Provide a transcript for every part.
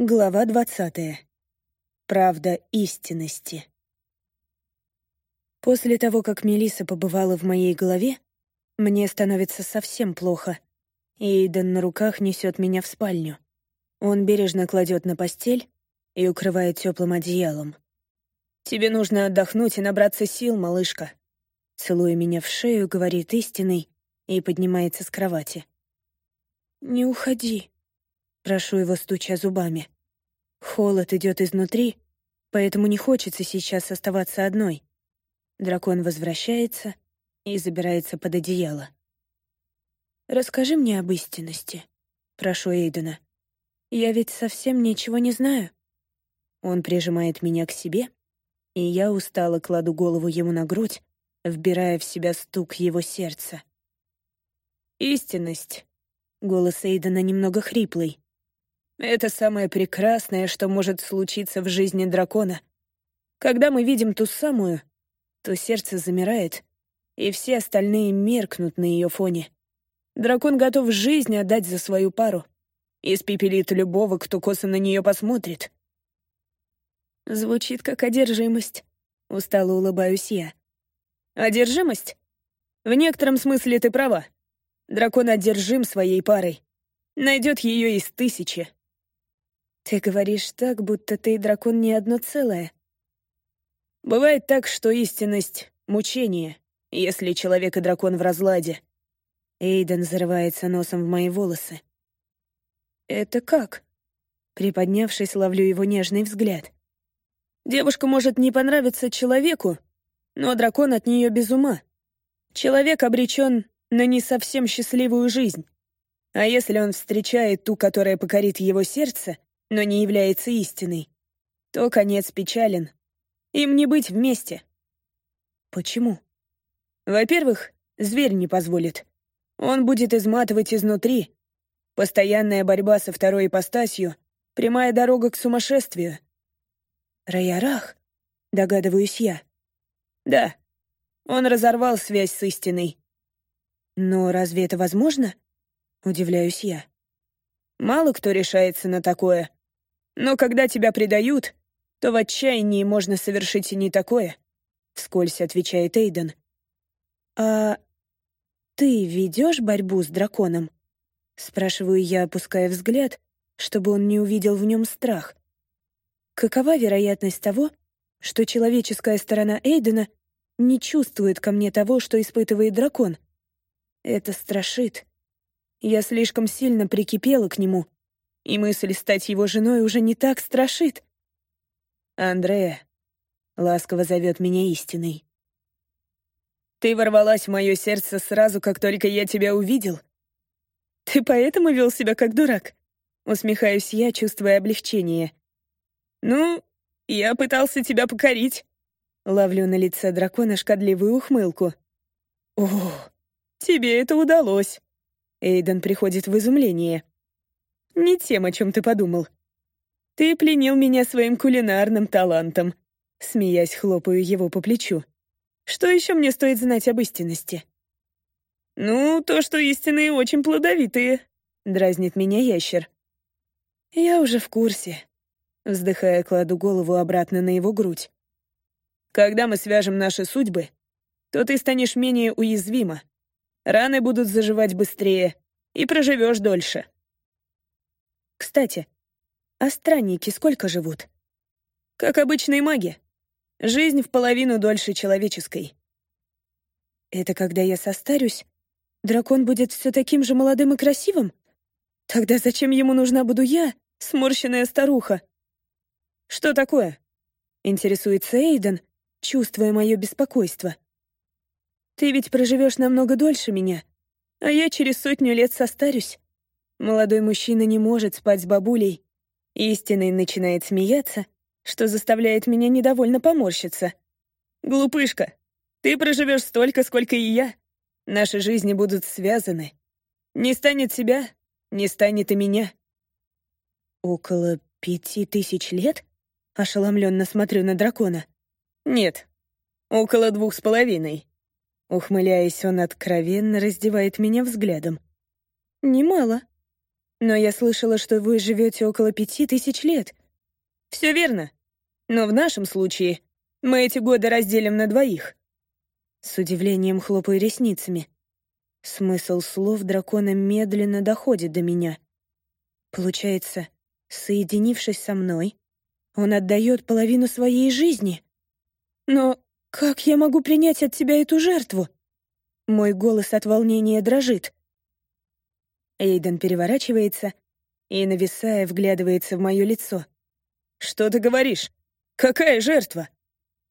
Глава двадцатая. Правда истинности. После того, как Мелиса побывала в моей голове, мне становится совсем плохо. Эйден на руках несет меня в спальню. Он бережно кладет на постель и укрывает теплым одеялом. «Тебе нужно отдохнуть и набраться сил, малышка», целуя меня в шею, говорит истинный и поднимается с кровати. «Не уходи», Прошу его, стуча зубами. Холод идет изнутри, поэтому не хочется сейчас оставаться одной. Дракон возвращается и забирается под одеяло. «Расскажи мне об истинности», — прошу Эйдена. «Я ведь совсем ничего не знаю». Он прижимает меня к себе, и я устало кладу голову ему на грудь, вбирая в себя стук его сердца. «Истинность», — голос Эйдена немного хриплый, это самое прекрасное, что может случиться в жизни дракона. Когда мы видим ту самую, то сердце замирает, и все остальные меркнут на ее фоне. Дракон готов жизнь отдать за свою пару. Испепелит любого, кто косо на нее посмотрит. Звучит как одержимость. Устало улыбаюсь я. Одержимость? В некотором смысле ты права. Дракон одержим своей парой. Найдет ее из тысячи. Ты говоришь так, будто ты и дракон не одно целое. Бывает так, что истинность — мучение, если человек и дракон в разладе. Эйден зарывается носом в мои волосы. «Это как?» Приподнявшись, ловлю его нежный взгляд. «Девушка может не понравиться человеку, но дракон от нее без ума. Человек обречен на не совсем счастливую жизнь. А если он встречает ту, которая покорит его сердце, но не является истиной, то конец печален. Им не быть вместе. Почему? Во-первых, зверь не позволит. Он будет изматывать изнутри. Постоянная борьба со второй ипостасью — прямая дорога к сумасшествию. Раярах, догадываюсь я. Да, он разорвал связь с истиной. Но разве это возможно? Удивляюсь я. Мало кто решается на такое. Но когда тебя предают, то в отчаянии можно совершить и не такое», — вскользь отвечает Эйден. «А ты ведешь борьбу с драконом?» — спрашиваю я, опуская взгляд, чтобы он не увидел в нем страх. Какова вероятность того, что человеческая сторона Эйдена не чувствует ко мне того, что испытывает дракон? Это страшит. Я слишком сильно прикипела к нему — и мысль стать его женой уже не так страшит. «Андрея», — ласково зовет меня истиной. «Ты ворвалась в мое сердце сразу, как только я тебя увидел. Ты поэтому вел себя как дурак?» Усмехаюсь я, чувствуя облегчение. «Ну, я пытался тебя покорить». Ловлю на лице дракона шкодливую ухмылку. «О, тебе это удалось!» Эйден приходит в изумление не тем, о чем ты подумал. Ты пленил меня своим кулинарным талантом. Смеясь, хлопаю его по плечу. Что еще мне стоит знать об истинности? Ну, то, что истинные очень плодовитые, дразнит меня ящер. Я уже в курсе. Вздыхая, кладу голову обратно на его грудь. Когда мы свяжем наши судьбы, то ты станешь менее уязвима. Раны будут заживать быстрее, и проживешь дольше. Кстати, а странники сколько живут? Как обычные маги. Жизнь в половину дольше человеческой. Это когда я состарюсь, дракон будет все таким же молодым и красивым? Тогда зачем ему нужна буду я, сморщенная старуха? Что такое? Интересуется Эйден, чувствуя мое беспокойство. Ты ведь проживешь намного дольше меня, а я через сотню лет состарюсь. Молодой мужчина не может спать с бабулей. Истинный начинает смеяться, что заставляет меня недовольно поморщиться. «Глупышка, ты проживешь столько, сколько и я. Наши жизни будут связаны. Не станет себя, не станет и меня». «Около пяти тысяч лет?» — ошеломленно смотрю на дракона. «Нет, около двух с половиной». Ухмыляясь, он откровенно раздевает меня взглядом. «Немало». Но я слышала, что вы живете около пяти тысяч лет. Все верно. Но в нашем случае мы эти годы разделим на двоих. С удивлением хлопаю ресницами. Смысл слов дракона медленно доходит до меня. Получается, соединившись со мной, он отдает половину своей жизни. Но как я могу принять от тебя эту жертву? Мой голос от волнения дрожит. Эйден переворачивается и, нависая, вглядывается в мое лицо. «Что ты говоришь? Какая жертва?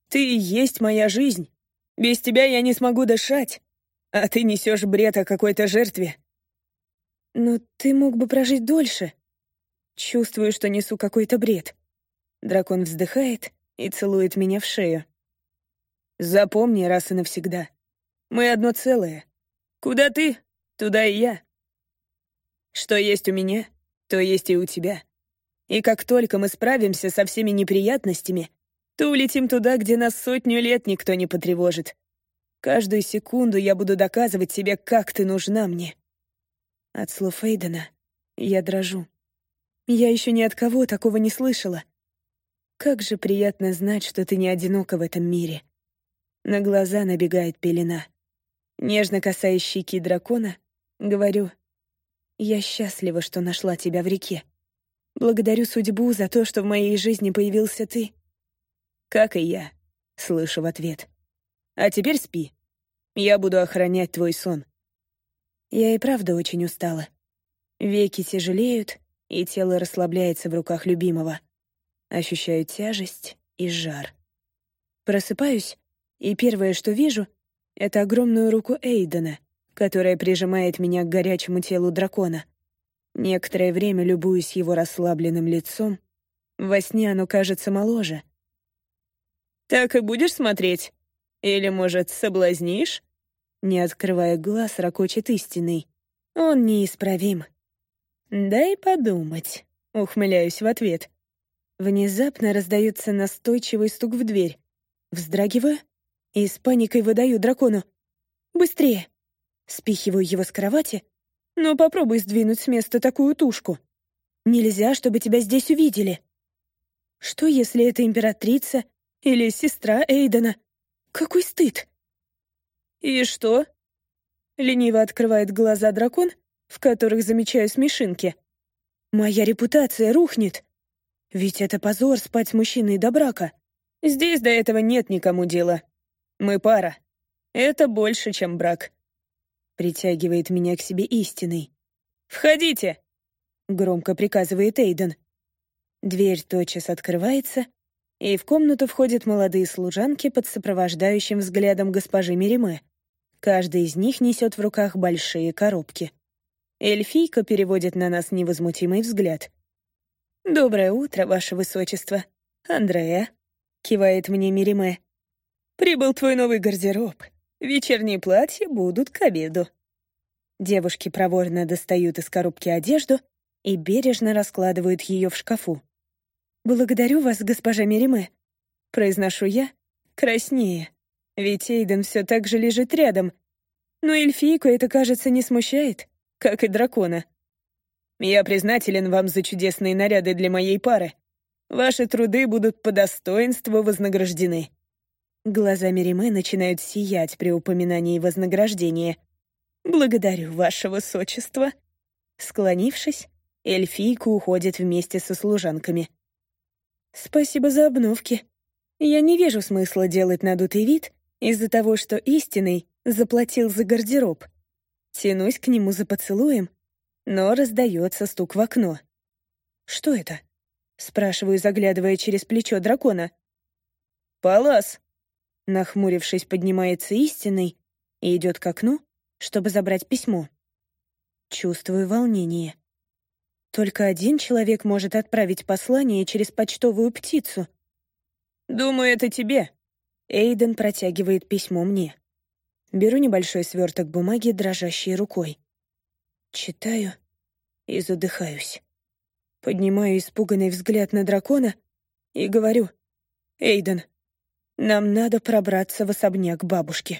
Ты и есть моя жизнь. Без тебя я не смогу дышать, а ты несешь бред о какой-то жертве». «Но ты мог бы прожить дольше». Чувствую, что несу какой-то бред. Дракон вздыхает и целует меня в шею. «Запомни раз и навсегда. Мы одно целое. Куда ты, туда и я. Что есть у меня, то есть и у тебя. И как только мы справимся со всеми неприятностями, то улетим туда, где нас сотню лет никто не потревожит. Каждую секунду я буду доказывать себе, как ты нужна мне. От слов Эйдена я дрожу. Я еще ни от кого такого не слышала. Как же приятно знать, что ты не одинока в этом мире. На глаза набегает пелена. Нежно касаясь щеки дракона, говорю — я счастлива, что нашла тебя в реке. Благодарю судьбу за то, что в моей жизни появился ты. Как и я, слышу в ответ. А теперь спи. Я буду охранять твой сон. Я и правда очень устала. Веки тяжелеют, и тело расслабляется в руках любимого. Ощущаю тяжесть и жар. Просыпаюсь, и первое, что вижу, — это огромную руку Эйдена — которая прижимает меня к горячему телу дракона. Некоторое время любуюсь его расслабленным лицом. Во сне оно кажется моложе. «Так и будешь смотреть? Или, может, соблазнишь?» Не открывая глаз, ракочет истинный. Он неисправим. «Дай подумать», — ухмыляюсь в ответ. Внезапно раздается настойчивый стук в дверь. Вздрагиваю и с паникой выдаю дракону. «Быстрее!» Спихиваю его с кровати, но попробуй сдвинуть с места такую тушку. Нельзя, чтобы тебя здесь увидели. Что, если это императрица или сестра Эйдена? Какой стыд! И что? Лениво открывает глаза дракон, в которых замечаю смешинки. Моя репутация рухнет. Ведь это позор спать с мужчиной до брака. Здесь до этого нет никому дела. Мы пара. Это больше, чем брак. Притягивает меня к себе истиной. «Входите!» — громко приказывает Эйден. Дверь тотчас открывается, и в комнату входят молодые служанки под сопровождающим взглядом госпожи Мериме. Каждая из них несет в руках большие коробки. Эльфийка переводит на нас невозмутимый взгляд. «Доброе утро, ваше высочество. Андрея», — кивает мне Мериме. «Прибыл твой новый гардероб. Вечерние платья будут к обеду». Девушки проворно достают из коробки одежду и бережно раскладывают ее в шкафу. «Благодарю вас, госпожа Мериме», — произношу я, краснее, ведь Эйден все так же лежит рядом. Но эльфийку это, кажется, не смущает, как и дракона. «Я признателен вам за чудесные наряды для моей пары. Ваши труды будут по достоинству вознаграждены». Глаза Мериме начинают сиять при упоминании вознаграждения. «Благодарю, ваше высочество». Склонившись, эльфийка уходит вместе со служанками. «Спасибо за обновки. Я не вижу смысла делать надутый вид из-за того, что истинный заплатил за гардероб. Тянусь к нему за поцелуем, но раздается стук в окно. «Что это?» — спрашиваю, заглядывая через плечо дракона. «Палас!» Нахмурившись, поднимается истинный и идет к окну, чтобы забрать письмо. Чувствую волнение. Только один человек может отправить послание через почтовую птицу. «Думаю, это тебе». Эйден протягивает письмо мне. Беру небольшой сверток бумаги, дрожащей рукой. Читаю и задыхаюсь. Поднимаю испуганный взгляд на дракона и говорю, «Эйден, нам надо пробраться в особняк бабушки».